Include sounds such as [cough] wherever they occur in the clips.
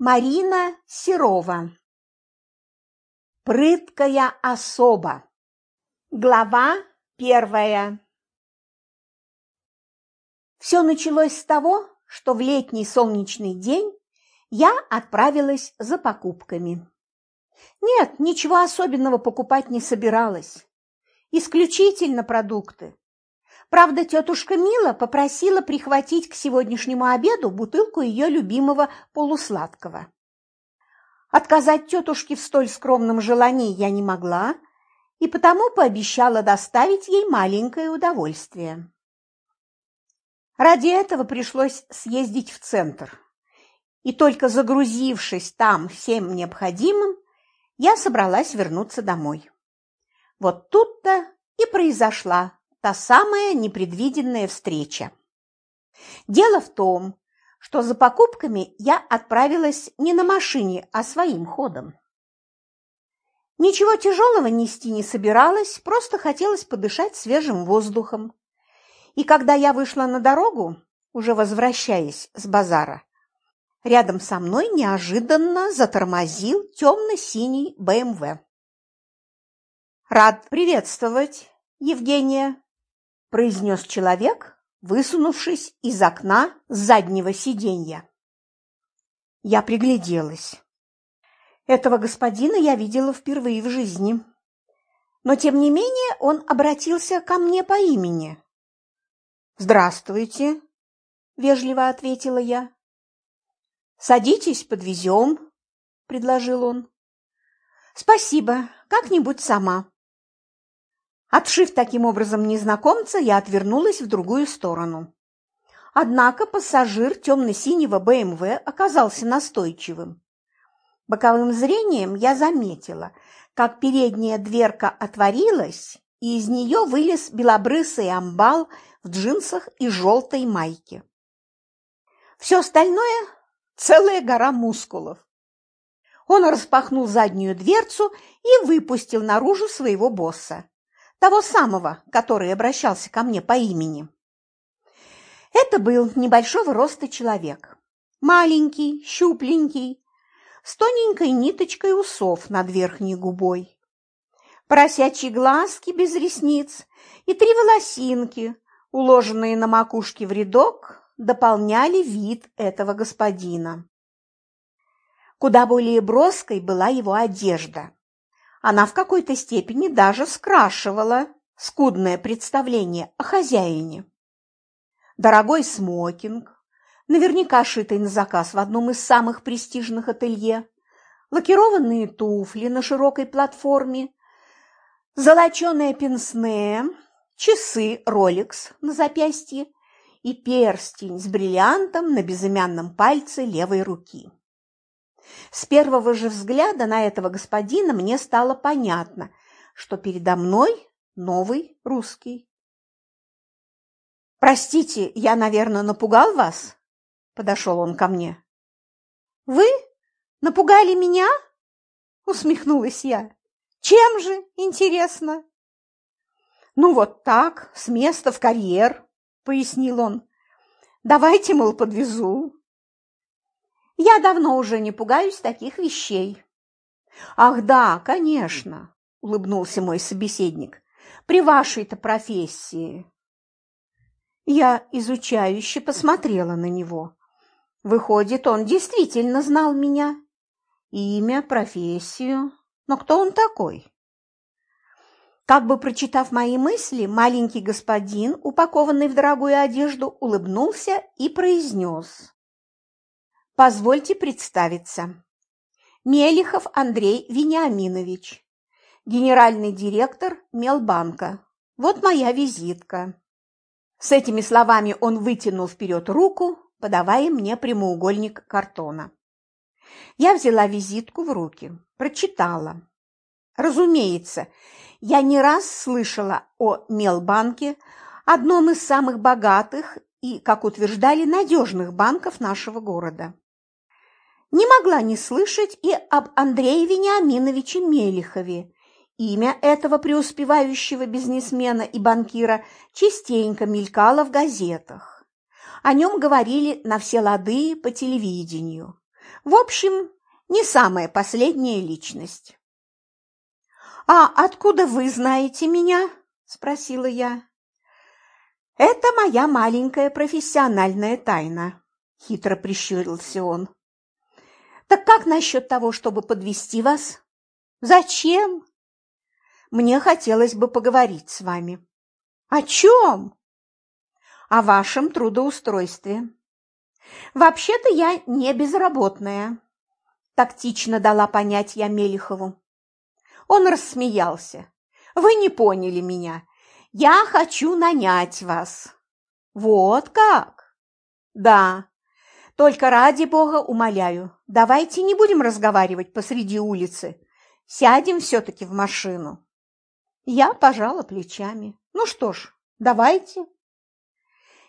Марина Серова. Прыткая особа. Глава первая. Все началось с того, что в летний солнечный день я отправилась за покупками. Нет, ничего особенного покупать не собиралась. Исключительно продукты. Правда, тетушка Мила попросила прихватить к сегодняшнему обеду бутылку ее любимого полусладкого. Отказать тетушке в столь скромном желании я не могла, и потому пообещала доставить ей маленькое удовольствие. Ради этого пришлось съездить в центр, и только загрузившись там всем необходимым, я собралась вернуться домой. Вот тут-то и произошла та самая непредвиденная встреча. Дело в том, что за покупками я отправилась не на машине, а своим ходом. Ничего тяжелого нести не собиралась, просто хотелось подышать свежим воздухом. И когда я вышла на дорогу, уже возвращаясь с базара, рядом со мной неожиданно затормозил темно-синий БМВ. «Рад приветствовать, Евгения!» – произнес человек, высунувшись из окна заднего сиденья. Я пригляделась. Этого господина я видела впервые в жизни. Но, тем не менее, он обратился ко мне по имени. «Здравствуйте», – вежливо ответила я. «Садитесь, подвезем», – предложил он. «Спасибо, как-нибудь сама», Отшив таким образом незнакомца, я отвернулась в другую сторону. Однако пассажир темно-синего БМВ оказался настойчивым. Боковым зрением я заметила, как передняя дверка отворилась, и из нее вылез белобрысый амбал в джинсах и желтой майке. Все остальное – целая гора мускулов. Он распахнул заднюю дверцу и выпустил наружу своего босса того самого, который обращался ко мне по имени. Это был небольшого роста человек, маленький, щупленький, с тоненькой ниточкой усов над верхней губой. Поросячьи глазки без ресниц и три волосинки, уложенные на макушке в рядок, дополняли вид этого господина. Куда более броской была его одежда она в какой-то степени даже скрашивала скудное представление о хозяине. Дорогой смокинг, наверняка шитый на заказ в одном из самых престижных ателье, лакированные туфли на широкой платформе, золоченое пенсне, часы Rolex на запястье и перстень с бриллиантом на безымянном пальце левой руки. С первого же взгляда на этого господина мне стало понятно, что передо мной новый русский. «Простите, я, наверное, напугал вас?» – подошел он ко мне. «Вы напугали меня?» – усмехнулась я. «Чем же, интересно?» «Ну вот так, с места в карьер», – пояснил он. «Давайте, мол, подвезу. Я давно уже не пугаюсь таких вещей. Ах да, конечно, улыбнулся мой собеседник. При вашей-то профессии. Я изучающе посмотрела на него. Выходит, он действительно знал меня. Имя, профессию. Но кто он такой? Как бы прочитав мои мысли, маленький господин, упакованный в дорогую одежду, улыбнулся и произнес. Позвольте представиться. Мелихов Андрей Вениаминович, генеральный директор Мелбанка. Вот моя визитка. С этими словами он вытянул вперед руку, подавая мне прямоугольник картона. Я взяла визитку в руки, прочитала. Разумеется, я не раз слышала о Мелбанке, одном из самых богатых и, как утверждали, надежных банков нашего города не могла не слышать и об Андрее Вениаминовиче Мелихове. Имя этого преуспевающего бизнесмена и банкира частенько мелькало в газетах. О нем говорили на все лады по телевидению. В общем, не самая последняя личность. «А откуда вы знаете меня?» – спросила я. «Это моя маленькая профессиональная тайна», – хитро прищурился он. «Так как насчет того, чтобы подвести вас?» «Зачем?» «Мне хотелось бы поговорить с вами». «О чем?» «О вашем трудоустройстве». «Вообще-то я не безработная», – тактично дала понять я Мелихову. Он рассмеялся. «Вы не поняли меня. Я хочу нанять вас». «Вот как?» «Да. Только ради бога умоляю, давайте не будем разговаривать посреди улицы. Сядем все-таки в машину». Я пожала плечами. «Ну что ж, давайте».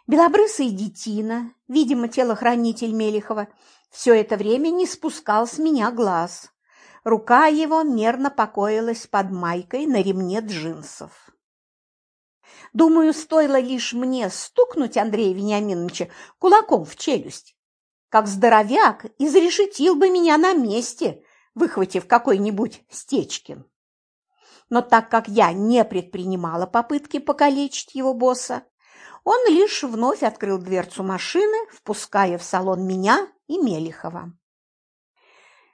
Белобрысый детина, видимо, телохранитель Мелихова, все это время не спускал с меня глаз. Рука его мерно покоилась под майкой на ремне джинсов. Думаю, стоило лишь мне стукнуть Андрея Вениаминовича кулаком в челюсть, как здоровяк изрешетил бы меня на месте, выхватив какой-нибудь Стечкин. Но так как я не предпринимала попытки покалечить его босса, он лишь вновь открыл дверцу машины, впуская в салон меня и Мелихова.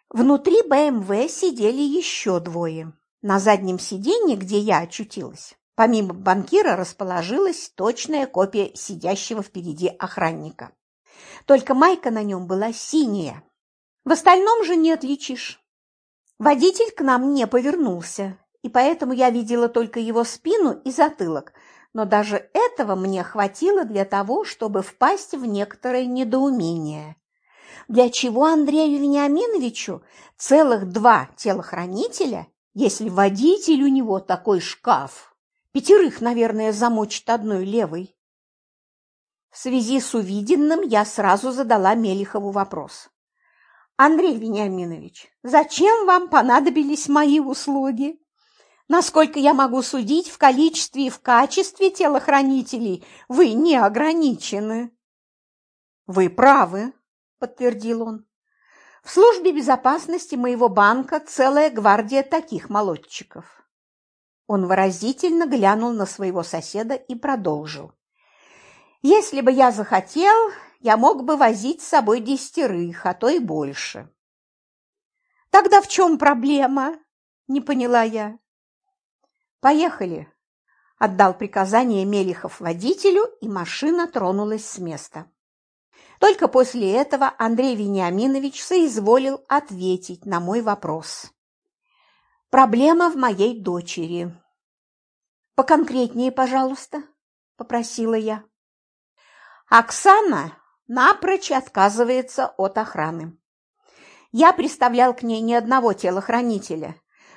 Внутри БМВ сидели еще двое. На заднем сиденье, где я очутилась, помимо банкира расположилась точная копия сидящего впереди охранника. Только майка на нем была синяя. В остальном же не отличишь. Водитель к нам не повернулся, и поэтому я видела только его спину и затылок, но даже этого мне хватило для того, чтобы впасть в некоторое недоумение. Для чего Андрею Вениаминовичу целых два телохранителя, если водитель у него такой шкаф? Пятерых, наверное, замочит одной левой. В связи с увиденным я сразу задала Мелихову вопрос. «Андрей Вениаминович, зачем вам понадобились мои услуги?» Насколько я могу судить, в количестве и в качестве телохранителей вы не ограничены. Вы правы, подтвердил он. В службе безопасности моего банка целая гвардия таких молодчиков. Он выразительно глянул на своего соседа и продолжил. Если бы я захотел, я мог бы возить с собой десятерых, а то и больше. Тогда в чем проблема? Не поняла я. «Поехали!» – отдал приказание Мелихов водителю, и машина тронулась с места. Только после этого Андрей Вениаминович соизволил ответить на мой вопрос. «Проблема в моей дочери». «Поконкретнее, пожалуйста», – попросила я. Оксана напрочь отказывается от охраны. Я представлял к ней ни одного телохранителя,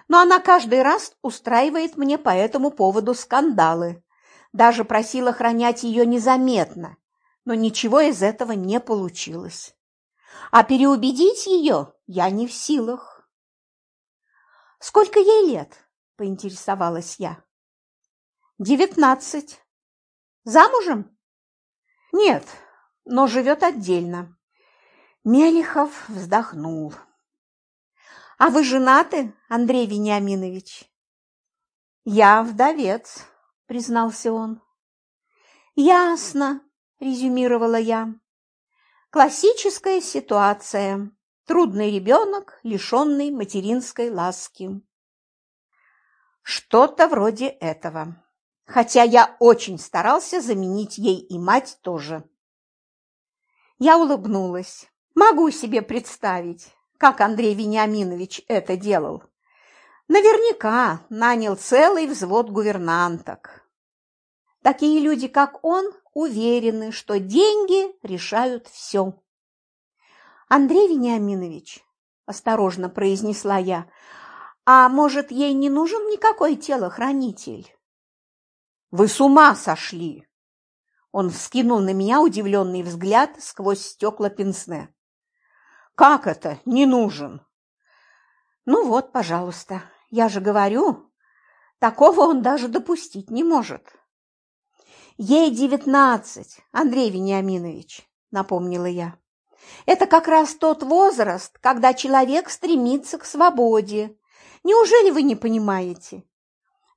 но она каждый раз устраивает мне по этому поводу скандалы. Даже просила хранять ее незаметно, но ничего из этого не получилось. А переубедить ее я не в силах. «Сколько ей лет?» – поинтересовалась я. «Девятнадцать. Замужем?» «Нет, но живет отдельно». Мелихов вздохнул. А вы женаты, Андрей Вениаминович? Я вдовец, признался он. Ясно, резюмировала я. Классическая ситуация. Трудный ребенок, лишенный материнской ласки. Что-то вроде этого. Хотя я очень старался заменить ей и мать тоже. Я улыбнулась. Могу себе представить, как Андрей Вениаминович это делал. Наверняка нанял целый взвод гувернанток. Такие люди, как он, уверены, что деньги решают все. Андрей Вениаминович, осторожно произнесла я, а может, ей не нужен никакой телохранитель? Вы с ума сошли! Он вскинул на меня удивленный взгляд сквозь стекла пенсне. Как это не нужен? Ну вот, пожалуйста, я же говорю, такого он даже допустить не может. Ей девятнадцать, Андрей Вениаминович, напомнила я. Это как раз тот возраст, когда человек стремится к свободе. Неужели вы не понимаете?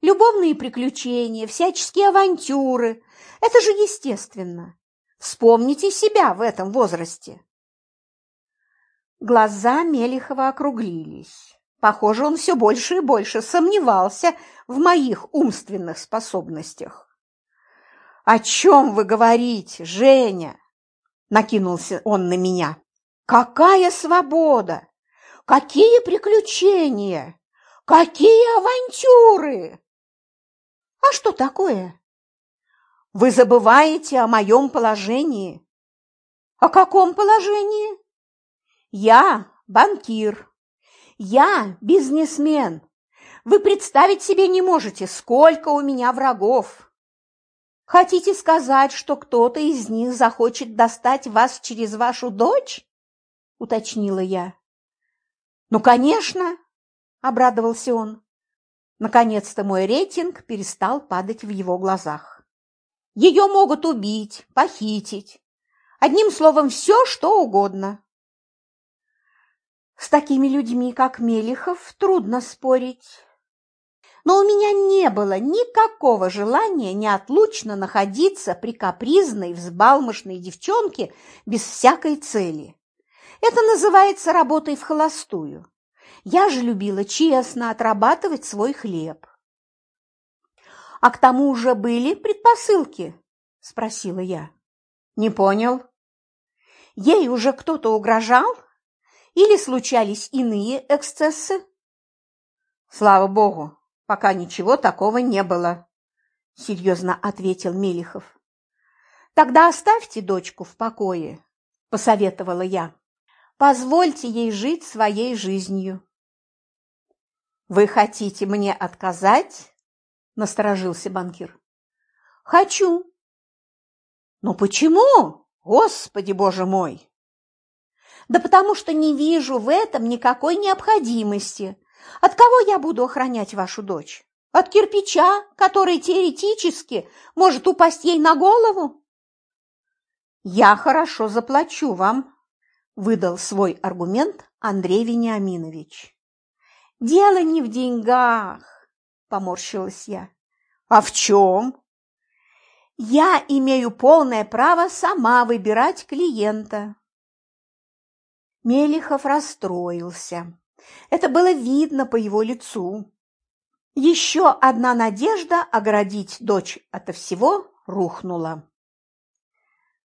Любовные приключения, всяческие авантюры – это же естественно. Вспомните себя в этом возрасте. Глаза Мелихова округлились. Похоже, он все больше и больше сомневался в моих умственных способностях. «О чем вы говорите, Женя?» – накинулся он на меня. «Какая свобода! Какие приключения! Какие авантюры!» «А что такое?» «Вы забываете о моем положении». «О каком положении?» Я банкир. Я бизнесмен. Вы представить себе не можете, сколько у меня врагов. Хотите сказать, что кто-то из них захочет достать вас через вашу дочь? уточнила я. Ну, конечно, обрадовался он. Наконец-то мой рейтинг перестал падать в его глазах. Ее могут убить, похитить. Одним словом, все, что угодно. С такими людьми, как Мелихов, трудно спорить. Но у меня не было никакого желания неотлучно находиться при капризной, взбалмошной девчонке без всякой цели. Это называется работой в холостую. Я же любила честно отрабатывать свой хлеб. «А к тому уже были предпосылки?» – спросила я. «Не понял». «Ей уже кто-то угрожал?» или случались иные эксцессы? Слава богу, пока ничего такого не было, серьезно ответил Мелихов. Тогда оставьте дочку в покое, посоветовала я. Позвольте ей жить своей жизнью. Вы хотите мне отказать? насторожился банкир. Хочу. Но почему? Господи, боже мой! Да потому что не вижу в этом никакой необходимости. От кого я буду охранять вашу дочь? От кирпича, который теоретически может упасть ей на голову? Я хорошо заплачу вам, выдал свой аргумент Андрей Вениаминович. Дело не в деньгах, поморщилась я. А в чем? Я имею полное право сама выбирать клиента. Мелихов расстроился. Это было видно по его лицу. Еще одна надежда оградить дочь ото всего рухнула.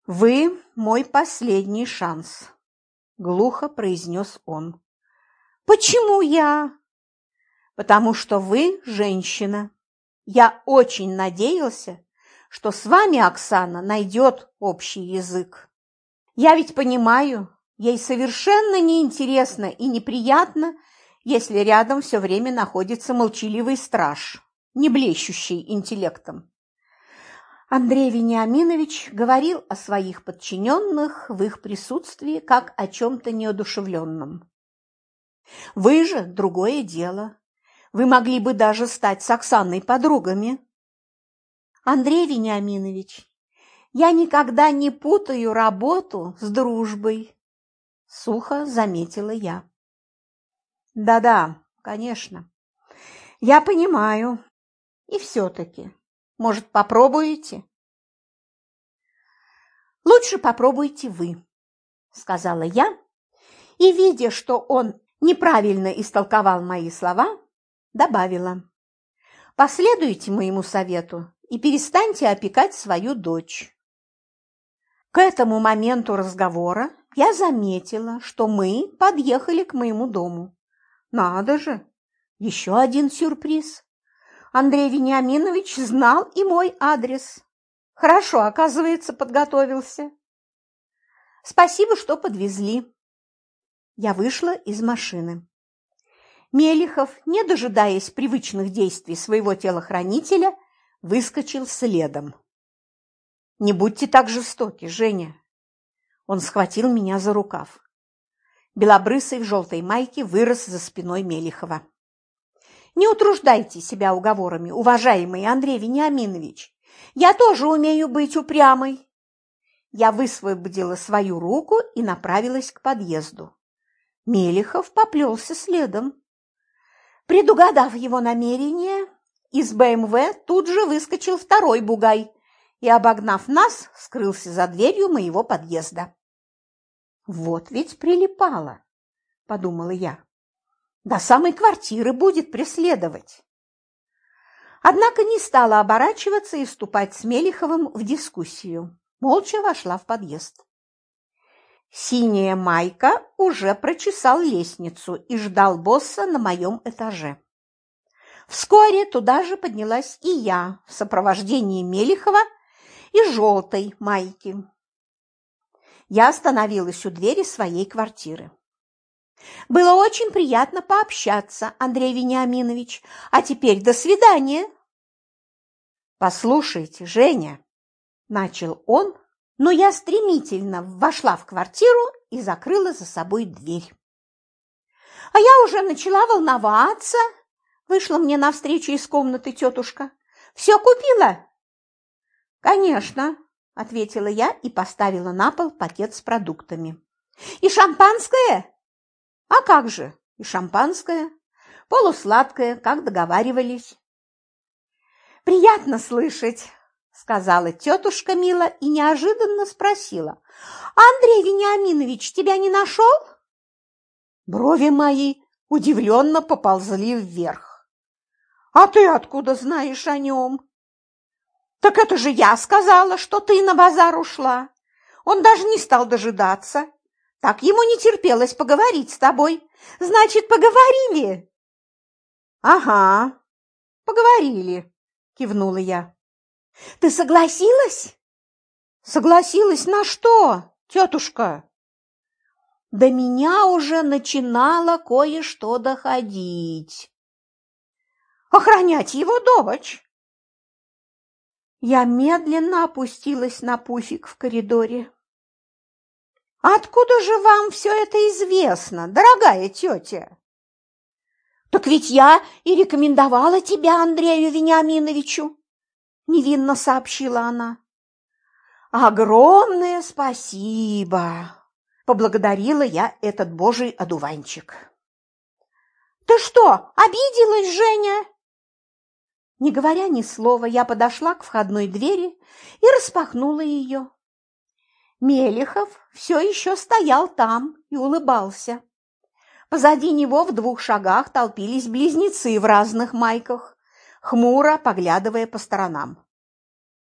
«Вы мой последний шанс», – глухо произнес он. «Почему я?» «Потому что вы женщина. Я очень надеялся, что с вами Оксана найдет общий язык. Я ведь понимаю, Ей совершенно неинтересно и неприятно, если рядом все время находится молчаливый страж, не блещущий интеллектом. Андрей Вениаминович говорил о своих подчиненных в их присутствии как о чем-то неодушевленном. «Вы же другое дело. Вы могли бы даже стать с Оксаной подругами». «Андрей Вениаминович, я никогда не путаю работу с дружбой», Сухо заметила я. Да-да, конечно. Я понимаю. И все-таки, может, попробуете? Лучше попробуйте вы, сказала я, и, видя, что он неправильно истолковал мои слова, добавила. Последуйте моему совету и перестаньте опекать свою дочь. К этому моменту разговора я заметила, что мы подъехали к моему дому. Надо же, еще один сюрприз. Андрей Вениаминович знал и мой адрес. Хорошо, оказывается, подготовился. Спасибо, что подвезли. Я вышла из машины. Мелихов, не дожидаясь привычных действий своего телохранителя, выскочил следом. «Не будьте так жестоки, Женя. Он схватил меня за рукав. Белобрысый в желтой майке вырос за спиной Мелихова. «Не утруждайте себя уговорами, уважаемый Андрей Вениаминович. Я тоже умею быть упрямой». Я высвободила свою руку и направилась к подъезду. Мелехов поплелся следом. Предугадав его намерение, из БМВ тут же выскочил второй бугай и, обогнав нас, скрылся за дверью моего подъезда. «Вот ведь прилипало», – подумала я. «До самой квартиры будет преследовать». Однако не стала оборачиваться и вступать с Мелиховым в дискуссию. Молча вошла в подъезд. Синяя майка уже прочесал лестницу и ждал босса на моем этаже. Вскоре туда же поднялась и я в сопровождении Мелихова и желтой майки. Я остановилась у двери своей квартиры. Было очень приятно пообщаться, Андрей Вениаминович. А теперь до свидания. Послушайте, Женя, начал он, но я стремительно вошла в квартиру и закрыла за собой дверь. А я уже начала волноваться, вышла мне навстречу из комнаты тетушка. Все купила? Конечно, ответила я и поставила на пол пакет с продуктами. И шампанское? А как же? И шампанское, полусладкое, как договаривались. Приятно слышать, сказала тетушка Мила и неожиданно спросила. Андрей Вениаминович тебя не нашел?» Брови мои удивленно поползли вверх. «А ты откуда знаешь о нем?» «Так это же я сказала, что ты на базар ушла. Он даже не стал дожидаться. Так ему не терпелось поговорить с тобой. Значит, поговорили?» «Ага, поговорили», – кивнула я. «Ты согласилась?» «Согласилась на что, тетушка?» До меня уже начинало кое-что доходить. «Охранять его дочь!» Я медленно опустилась на пуфик в коридоре. «Откуда же вам все это известно, дорогая тетя?» «Так ведь я и рекомендовала тебя Андрею Вениаминовичу», – невинно сообщила она. «Огромное спасибо!» – поблагодарила я этот божий одуванчик. «Ты что, обиделась, Женя?» Не говоря ни слова, я подошла к входной двери и распахнула ее. Мелехов все еще стоял там и улыбался. Позади него в двух шагах толпились близнецы в разных майках, хмуро поглядывая по сторонам.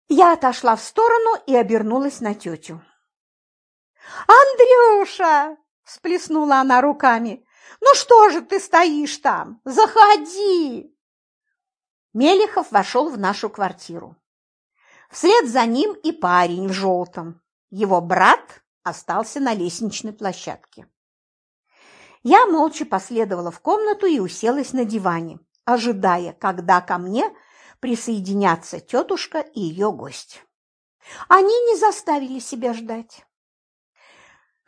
Я отошла в сторону и обернулась на тетю. «Андрюша!» – всплеснула она руками. «Ну что же ты стоишь там? Заходи!» Мелехов вошел в нашу квартиру. Вслед за ним и парень в желтом. Его брат остался на лестничной площадке. Я молча последовала в комнату и уселась на диване, ожидая, когда ко мне присоединятся тетушка и ее гость. Они не заставили себя ждать.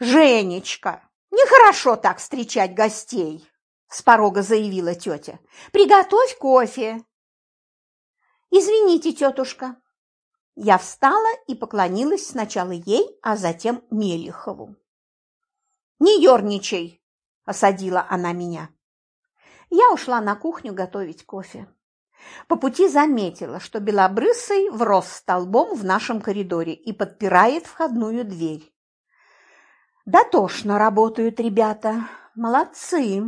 «Женечка, нехорошо так встречать гостей!» – с порога заявила тетя. «Приготовь кофе!» «Извините, тетушка!» Я встала и поклонилась сначала ей, а затем Мелихову. «Не ерничай!» – осадила она меня. Я ушла на кухню готовить кофе. По пути заметила, что Белобрысый врос столбом в нашем коридоре и подпирает входную дверь. Дотошно работают ребята, молодцы.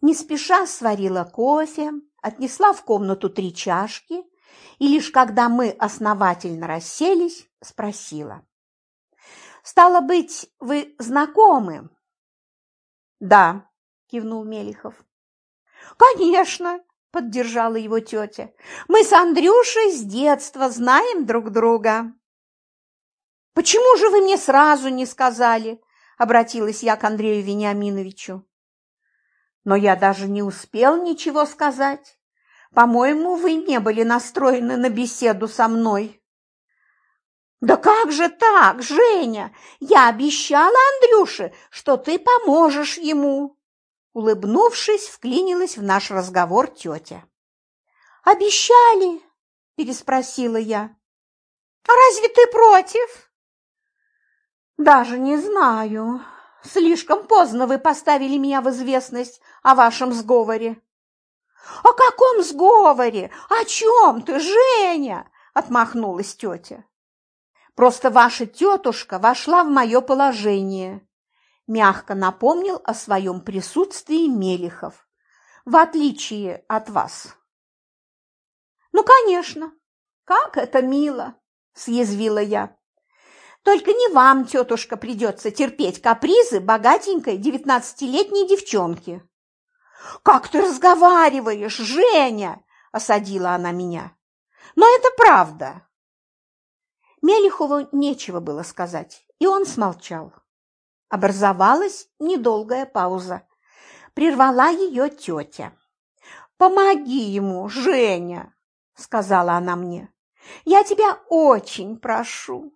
Не спеша сварила кофе, отнесла в комнату три чашки и лишь когда мы основательно расселись, спросила. «Стало быть, вы знакомы?» «Да», – кивнул Мелихов. «Конечно», – поддержала его тетя. «Мы с Андрюшей с детства знаем друг друга». «Почему же вы мне сразу не сказали?» – обратилась я к Андрею Вениаминовичу. «Но я даже не успел ничего сказать. По-моему, вы не были настроены на беседу со мной». «Да как же так, Женя? Я обещала Андрюше, что ты поможешь ему!» Улыбнувшись, вклинилась в наш разговор тетя. «Обещали?» – переспросила я. «А разве ты против?» Даже не знаю. Слишком поздно вы поставили меня в известность о вашем сговоре. О каком сговоре? О чем ты, Женя? Отмахнулась тетя. Просто ваша тетушка вошла в мое положение. Мягко напомнил о своем присутствии Мелихов, в отличие от вас. Ну, конечно, как это мило, съязвила я. Только не вам, тетушка, придется терпеть капризы богатенькой девятнадцатилетней девчонки. «Как ты разговариваешь, Женя?» – осадила она меня. «Но это правда». Мелихову нечего было сказать, и он смолчал. Образовалась недолгая пауза. Прервала ее тетя. «Помоги ему, Женя!» – сказала она мне. «Я тебя очень прошу».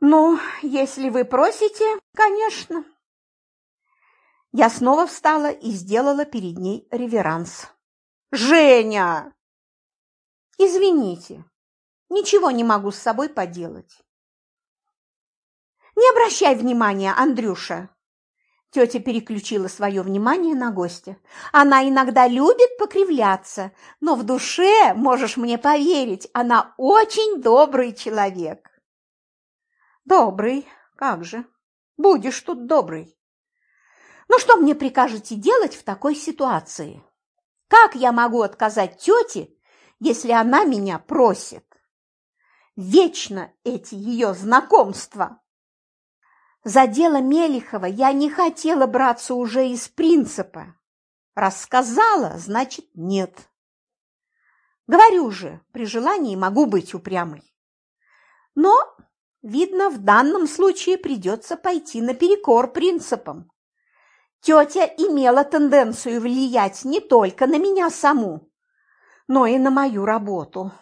«Ну, если вы просите, конечно». Я снова встала и сделала перед ней реверанс. «Женя!» «Извините, ничего не могу с собой поделать». «Не обращай внимания, Андрюша!» Тетя переключила свое внимание на гостя. «Она иногда любит покривляться, но в душе, можешь мне поверить, она очень добрый человек». Добрый, как же. Будешь тут добрый. Ну что мне прикажете делать в такой ситуации? Как я могу отказать тете, если она меня просит? Вечно эти ее знакомства. За дело Мелихова я не хотела браться уже из принципа. Рассказала, значит, нет. Говорю же, при желании могу быть упрямой. Но Видно, в данном случае придется пойти наперекор принципам. Тетя имела тенденцию влиять не только на меня саму, но и на мою работу.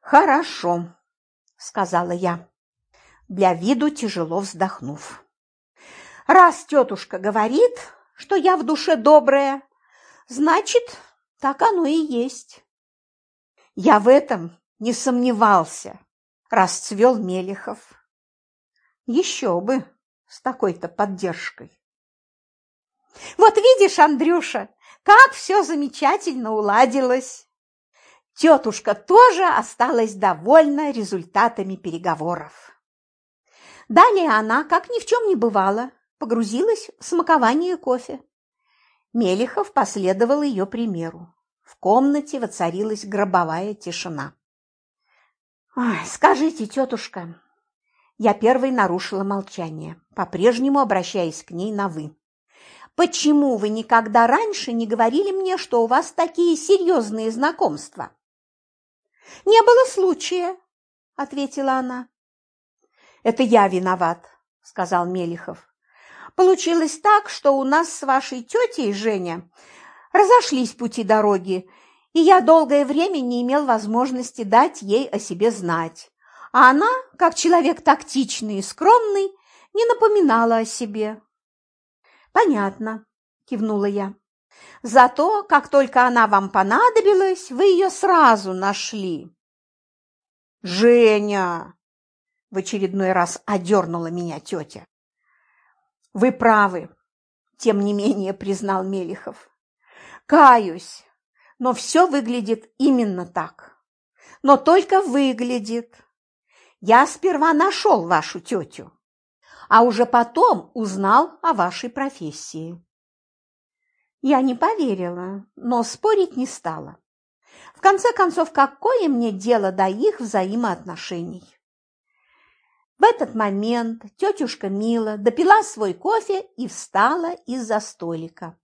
«Хорошо», – сказала я, для виду тяжело вздохнув. «Раз тетушка говорит, что я в душе добрая, значит, так оно и есть». Я в этом не сомневался расцвел Мелехов. Еще бы с такой-то поддержкой. Вот видишь, Андрюша, как все замечательно уладилось. Тетушка тоже осталась довольна результатами переговоров. Далее она, как ни в чем не бывало, погрузилась в смакование кофе. Мелехов последовал ее примеру. В комнате воцарилась гробовая тишина. Скажите, тетушка, я первой нарушила молчание, по-прежнему обращаясь к ней на «вы». Почему вы никогда раньше не говорили мне, что у вас такие серьезные знакомства? Не было случая, ответила она. Это я виноват, сказал Мелихов. Получилось так, что у нас с вашей тетей Женя разошлись пути дороги, и я долгое время не имел возможности дать ей о себе знать. А она, как человек тактичный и скромный, не напоминала о себе. «Понятно», – кивнула я. «Зато, как только она вам понадобилась, вы ее сразу нашли». «Женя!» – в очередной раз одернула меня тетя. «Вы правы», – тем не менее признал Мелихов. «Каюсь, но все выглядит именно так. Но только выглядит. Я сперва нашел вашу тетю, а уже потом узнал о вашей профессии. Я не поверила, но спорить не стала. В конце концов, какое мне дело до их взаимоотношений? В этот момент тетюшка Мила допила свой кофе и встала из-за столика.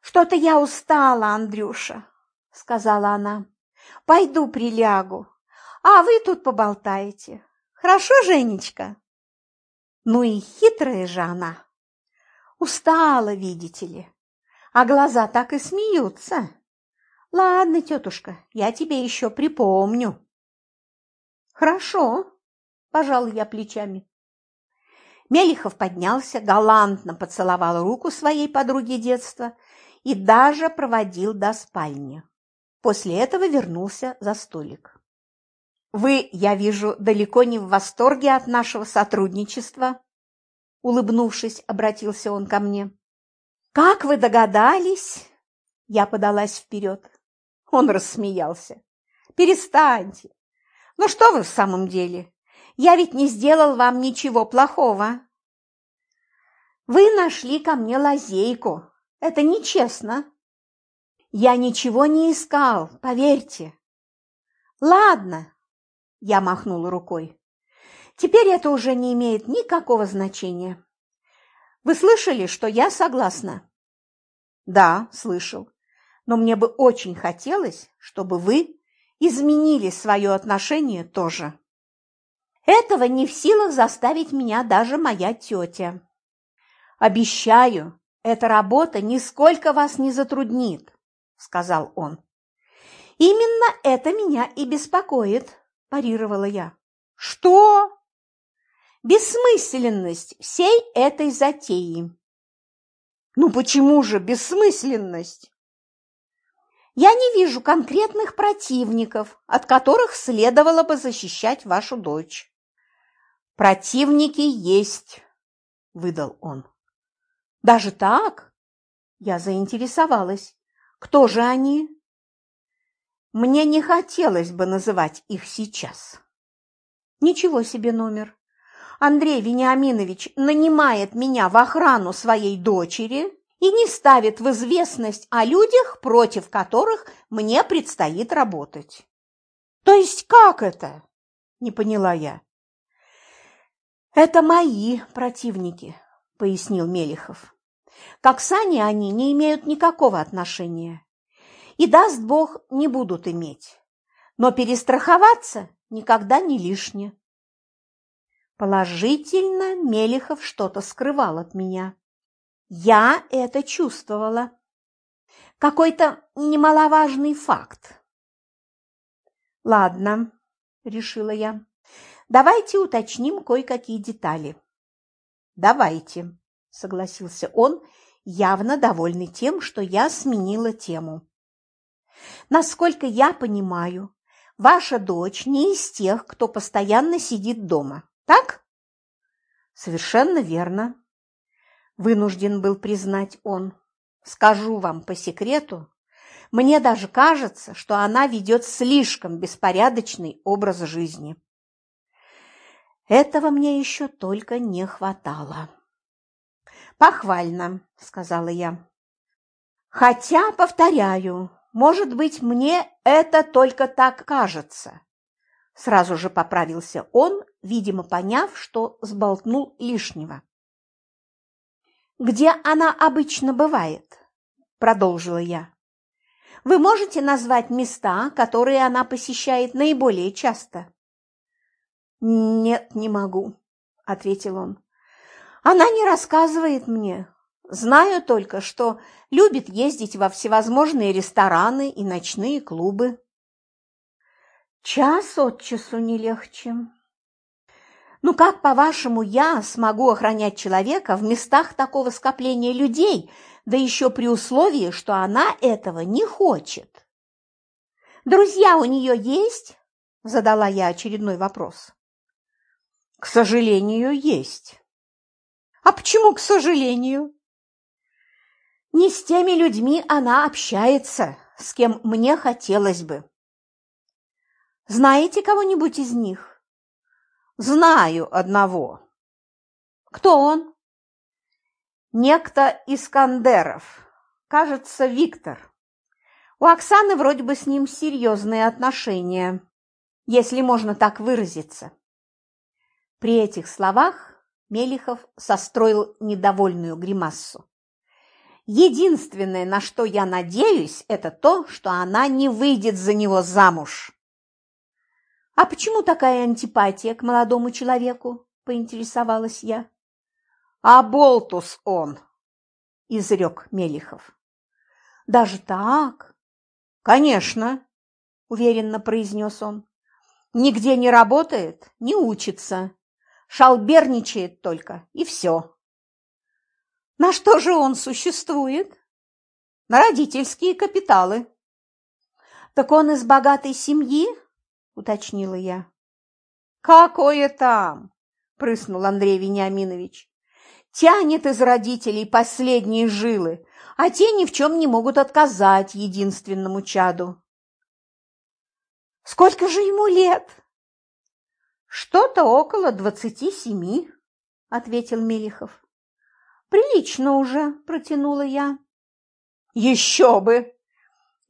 «Что-то я устала, Андрюша», – сказала она. «Пойду прилягу, а вы тут поболтаете. Хорошо, Женечка?» Ну и хитрая же она. Устала, видите ли, а глаза так и смеются. Ладно, тетушка, я тебе еще припомню. Хорошо, пожал я плечами. Мелихов поднялся, галантно поцеловал руку своей подруги детства и даже проводил до спальни. После этого вернулся за столик. Вы, я вижу, далеко не в восторге от нашего сотрудничества. Улыбнувшись, обратился он ко мне. Как вы догадались? Я подалась вперед. Он рассмеялся. Перестаньте. Ну что вы в самом деле? Я ведь не сделал вам ничего плохого. Вы нашли ко мне лазейку. Это нечестно. Я ничего не искал, поверьте. Ладно, я махнула рукой. Теперь это уже не имеет никакого значения. Вы слышали, что я согласна? Да, слышал. Но мне бы очень хотелось, чтобы вы изменили свое отношение тоже. Этого не в силах заставить меня даже моя тетя. Обещаю, эта работа нисколько вас не затруднит, сказал он. Именно это меня и беспокоит, парировала я. Что? Бессмысленность всей этой затеи. Ну почему же бессмысленность? Я не вижу конкретных противников, от которых следовало бы защищать вашу дочь. Противники есть, выдал он. Даже так? Я заинтересовалась. Кто же они? Мне не хотелось бы называть их сейчас. Ничего себе номер. Андрей Вениаминович нанимает меня в охрану своей дочери и не ставит в известность о людях, против которых мне предстоит работать. То есть как это? Не поняла я. Это мои противники, пояснил Мелихов. Как с Аней они не имеют никакого отношения. И, даст Бог, не будут иметь. Но перестраховаться никогда не лишне. Положительно Мелихов что-то скрывал от меня. Я это чувствовала. Какой-то немаловажный факт. Ладно, решила я. Давайте уточним кое-какие детали. Давайте, согласился он, явно довольный тем, что я сменила тему. Насколько я понимаю, ваша дочь не из тех, кто постоянно сидит дома, так? Совершенно верно вынужден был признать он. Скажу вам по секрету, мне даже кажется, что она ведет слишком беспорядочный образ жизни. Этого мне еще только не хватало. «Похвально», — сказала я. «Хотя, повторяю, может быть, мне это только так кажется». Сразу же поправился он, видимо, поняв, что сболтнул лишнего. «Где она обычно бывает?» – продолжила я. «Вы можете назвать места, которые она посещает наиболее часто?» «Нет, не могу», – ответил он. «Она не рассказывает мне. Знаю только, что любит ездить во всевозможные рестораны и ночные клубы». «Час от часу не легче», ну как, по-вашему, я смогу охранять человека в местах такого скопления людей, да еще при условии, что она этого не хочет? Друзья у нее есть? Задала я очередной вопрос. К сожалению, есть. А почему к сожалению? Не с теми людьми она общается, с кем мне хотелось бы. Знаете кого-нибудь из них? Знаю одного. Кто он? Некто Искандеров. Кажется, Виктор. У Оксаны вроде бы с ним серьезные отношения, если можно так выразиться. При этих словах Мелихов состроил недовольную гримассу. Единственное, на что я надеюсь, это то, что она не выйдет за него замуж. «А почему такая антипатия к молодому человеку?» – поинтересовалась я. «А болтус он!» – изрек Мелихов. «Даже так?» «Конечно!» – уверенно произнес он. «Нигде не работает, не учится, шалберничает только, и все». «На что же он существует?» «На родительские капиталы». «Так он из богатой семьи?» – уточнила я. «Какое там?» – прыснул Андрей Вениаминович. «Тянет из родителей последние жилы, а те ни в чем не могут отказать единственному чаду». «Сколько же ему лет?» «Что-то около двадцати семи», – ответил Мелихов. «Прилично уже», – протянула я. «Еще бы!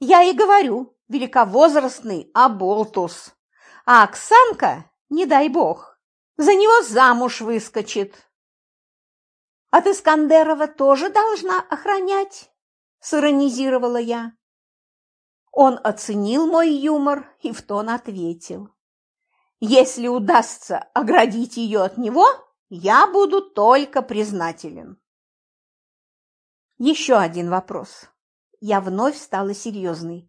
Я и говорю, великовозрастный оболтус. А Оксанка, не дай бог, за него замуж выскочит. От Искандерова тоже должна охранять, сиронизировала я. Он оценил мой юмор и в тон ответил. Если удастся оградить ее от него, я буду только признателен. Еще один вопрос. Я вновь стала серьезной.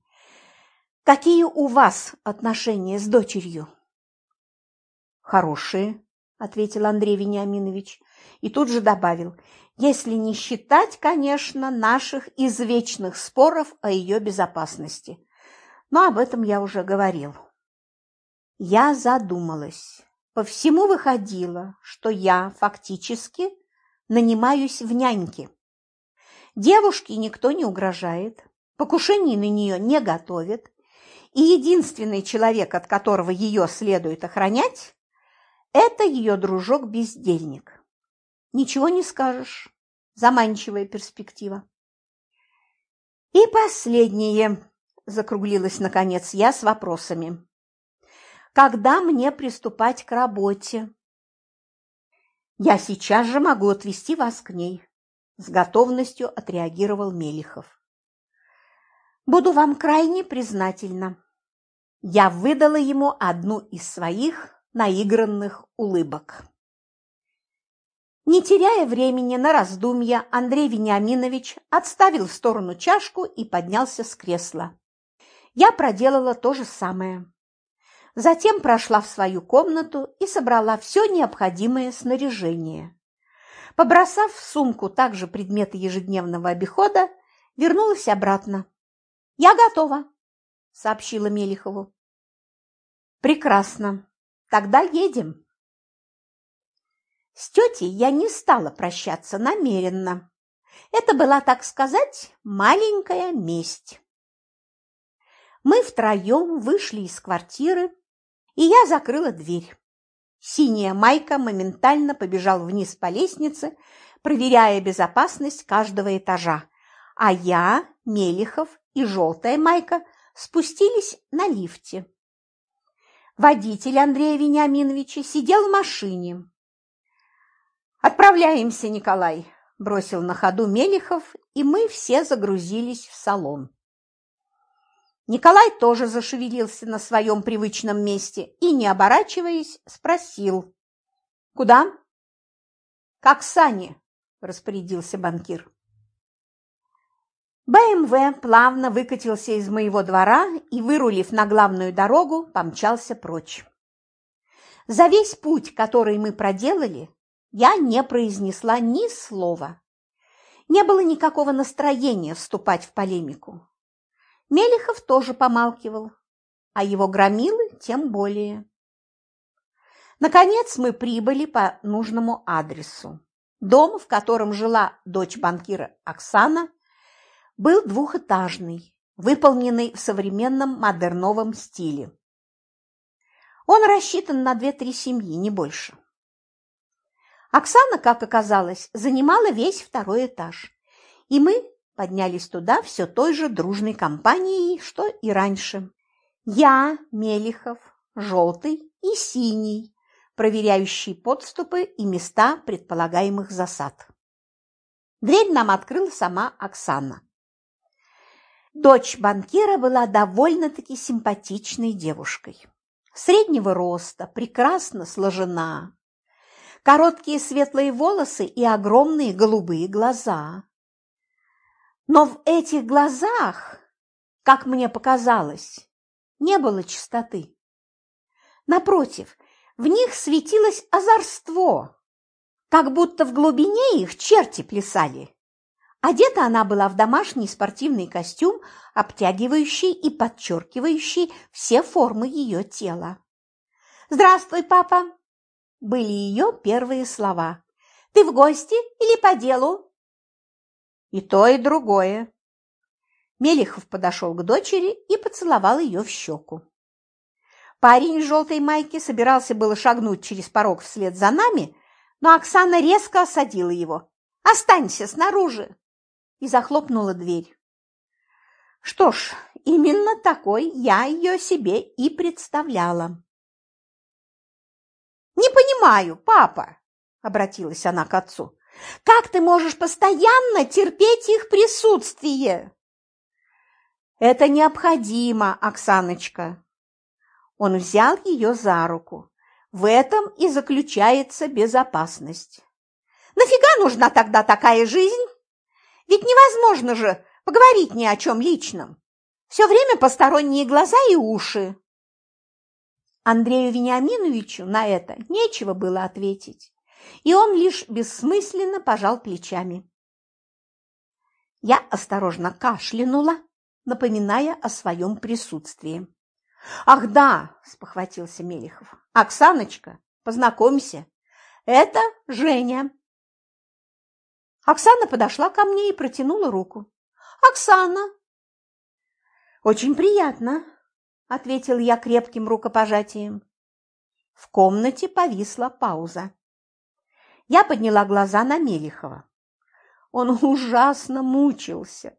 Какие у вас отношения с дочерью? Хорошие, ответил Андрей Вениаминович и тут же добавил, если не считать, конечно, наших извечных споров о ее безопасности. Но об этом я уже говорил. Я задумалась. По всему выходило, что я фактически нанимаюсь в няньки. Девушке никто не угрожает, покушений на нее не готовят, и единственный человек, от которого ее следует охранять, это ее дружок-бездельник. Ничего не скажешь. Заманчивая перспектива. И последнее, закруглилась наконец я с вопросами. Когда мне приступать к работе? Я сейчас же могу отвезти вас к ней, с готовностью отреагировал Мелихов. Буду вам крайне признательна я выдала ему одну из своих наигранных улыбок. Не теряя времени на раздумья, Андрей Вениаминович отставил в сторону чашку и поднялся с кресла. Я проделала то же самое. Затем прошла в свою комнату и собрала все необходимое снаряжение. Побросав в сумку также предметы ежедневного обихода, вернулась обратно. «Я готова», – сообщила Мелихову. Прекрасно. Тогда едем. С тетей я не стала прощаться намеренно. Это была, так сказать, маленькая месть. Мы втроем вышли из квартиры, и я закрыла дверь. Синяя майка моментально побежал вниз по лестнице, проверяя безопасность каждого этажа, а я, Мелихов и желтая майка спустились на лифте. Водитель Андрея Вениаминовича сидел в машине. «Отправляемся, Николай», – бросил на ходу Мелихов, и мы все загрузились в салон. Николай тоже зашевелился на своем привычном месте и, не оборачиваясь, спросил. «Куда?» «Как Сане», – распорядился банкир. БМВ плавно выкатился из моего двора и, вырулив на главную дорогу, помчался прочь. За весь путь, который мы проделали, я не произнесла ни слова. Не было никакого настроения вступать в полемику. Мелихов тоже помалкивал, а его громилы тем более. Наконец мы прибыли по нужному адресу. Дом, в котором жила дочь банкира Оксана, был двухэтажный, выполненный в современном модерновом стиле. Он рассчитан на две-три семьи, не больше. Оксана, как оказалось, занимала весь второй этаж, и мы поднялись туда все той же дружной компанией, что и раньше. Я, Мелихов, Желтый и Синий, проверяющий подступы и места предполагаемых засад. Дверь нам открыла сама Оксана. Дочь банкира была довольно-таки симпатичной девушкой. Среднего роста, прекрасно сложена. Короткие светлые волосы и огромные голубые глаза. Но в этих глазах, как мне показалось, не было чистоты. Напротив, в них светилось озорство, как будто в глубине их черти плясали, Одета она была в домашний спортивный костюм, обтягивающий и подчеркивающий все формы ее тела. «Здравствуй, папа!» – были ее первые слова. «Ты в гости или по делу?» «И то, и другое». Мелехов подошел к дочери и поцеловал ее в щеку. Парень в желтой майке собирался было шагнуть через порог вслед за нами, но Оксана резко осадила его. «Останься снаружи!» и захлопнула дверь. Что ж, именно такой я ее себе и представляла. «Не понимаю, папа!» – обратилась она к отцу. «Как ты можешь постоянно терпеть их присутствие?» «Это необходимо, Оксаночка!» Он взял ее за руку. В этом и заключается безопасность. «Нафига нужна тогда такая жизнь?» Ведь невозможно же поговорить ни о чем личном. Все время посторонние глаза и уши. Андрею Вениаминовичу на это нечего было ответить, и он лишь бессмысленно пожал плечами. Я осторожно кашлянула, напоминая о своем присутствии. «Ах да!» – спохватился Мелехов. «Оксаночка, познакомься, это Женя, Оксана подошла ко мне и протянула руку. «Оксана!» «Очень приятно», – ответил я крепким рукопожатием. В комнате повисла пауза. Я подняла глаза на Мелихова. Он ужасно мучился.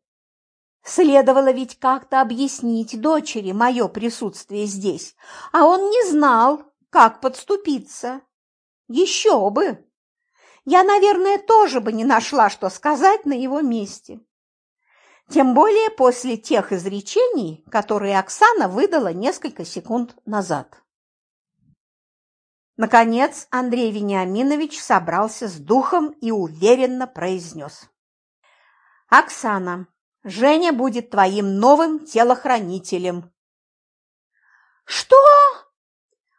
Следовало ведь как-то объяснить дочери мое присутствие здесь, а он не знал, как подступиться. Еще бы! я, наверное, тоже бы не нашла, что сказать на его месте. Тем более после тех изречений, которые Оксана выдала несколько секунд назад. Наконец Андрей Вениаминович собрался с духом и уверенно произнес. «Оксана, Женя будет твоим новым телохранителем». «Что?»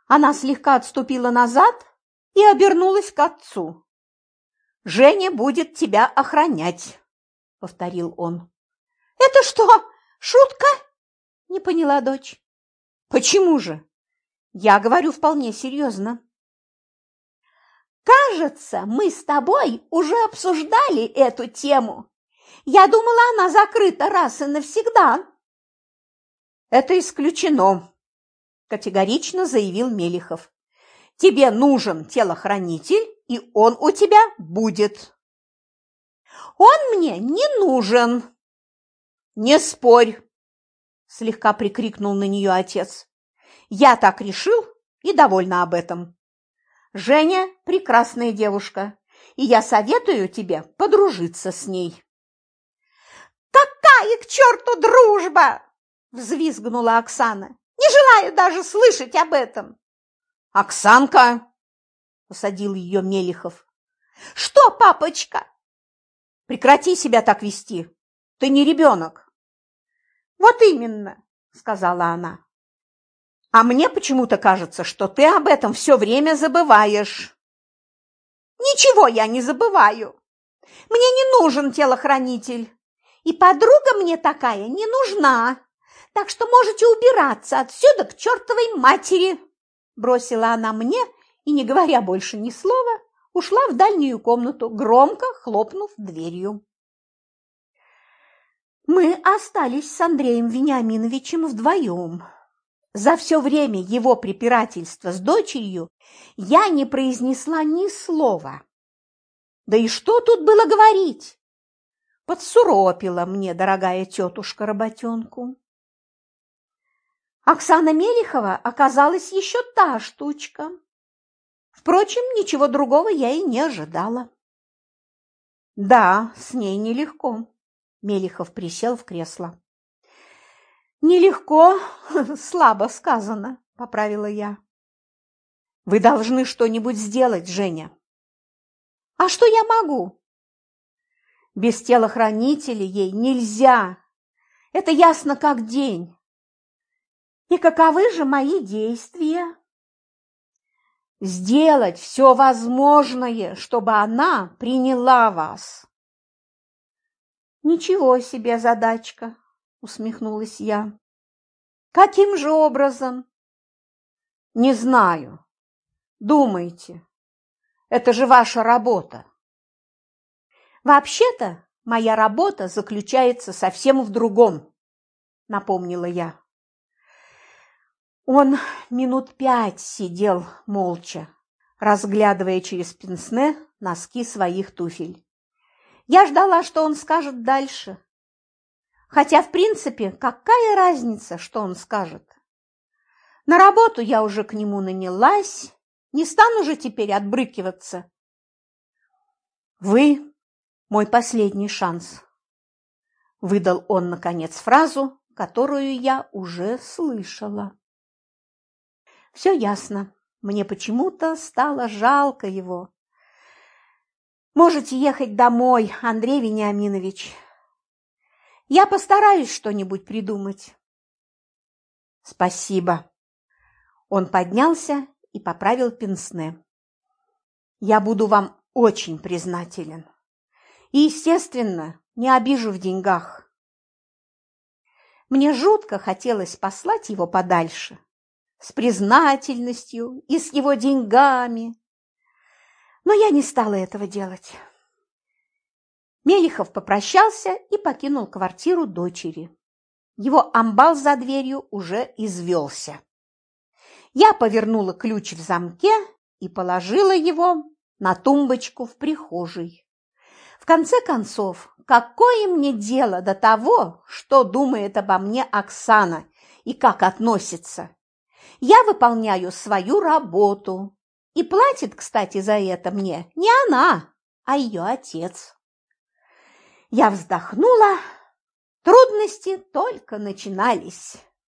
Она слегка отступила назад и обернулась к отцу. Женя будет тебя охранять, повторил он. Это что, шутка? Не поняла дочь. Почему же? Я говорю вполне серьезно. Кажется, мы с тобой уже обсуждали эту тему. Я думала, она закрыта раз и навсегда. Это исключено, категорично заявил Мелихов. Тебе нужен телохранитель, и он у тебя будет. Он мне не нужен. Не спорь, слегка прикрикнул на нее отец. Я так решил и довольна об этом. Женя – прекрасная девушка, и я советую тебе подружиться с ней. «Какая к черту дружба!» – взвизгнула Оксана. «Не желаю даже слышать об этом!» «Оксанка!» – посадил ее Мелихов. «Что, папочка?» «Прекрати себя так вести. Ты не ребенок». «Вот именно», – сказала она. «А мне почему-то кажется, что ты об этом все время забываешь». «Ничего я не забываю. Мне не нужен телохранитель, и подруга мне такая не нужна, так что можете убираться отсюда к чертовой матери», – бросила она мне и, не говоря больше ни слова, ушла в дальнюю комнату, громко хлопнув дверью. Мы остались с Андреем Вениаминовичем вдвоем. За все время его препирательства с дочерью я не произнесла ни слова. Да и что тут было говорить? Подсуропила мне дорогая тетушка работенку. Оксана Мелихова оказалась еще та штучка. Впрочем, ничего другого я и не ожидала. Да, с ней нелегко. Мелихов присел в кресло. Нелегко, [laughs] слабо сказано, поправила я. Вы должны что-нибудь сделать, Женя. А что я могу? Без телохранителей ей нельзя. Это ясно как день. И каковы же мои действия? сделать все возможное, чтобы она приняла вас. Ничего себе задачка, усмехнулась я. Каким же образом? Не знаю. Думайте. Это же ваша работа. Вообще-то моя работа заключается совсем в другом, напомнила я. Он минут пять сидел молча, разглядывая через пенсне носки своих туфель. Я ждала, что он скажет дальше. Хотя, в принципе, какая разница, что он скажет? На работу я уже к нему нанялась, не стану же теперь отбрыкиваться. Вы мой последний шанс, выдал он, наконец, фразу, которую я уже слышала. Все ясно. Мне почему-то стало жалко его. Можете ехать домой, Андрей Вениаминович. Я постараюсь что-нибудь придумать. Спасибо. Он поднялся и поправил пенсне. Я буду вам очень признателен. И, естественно, не обижу в деньгах. Мне жутко хотелось послать его подальше, с признательностью и с его деньгами. Но я не стала этого делать. Мелихов попрощался и покинул квартиру дочери. Его амбал за дверью уже извелся. Я повернула ключ в замке и положила его на тумбочку в прихожей. В конце концов, какое мне дело до того, что думает обо мне Оксана и как относится? Я выполняю свою работу. И платит, кстати, за это мне не она, а ее отец. Я вздохнула. Трудности только начинались.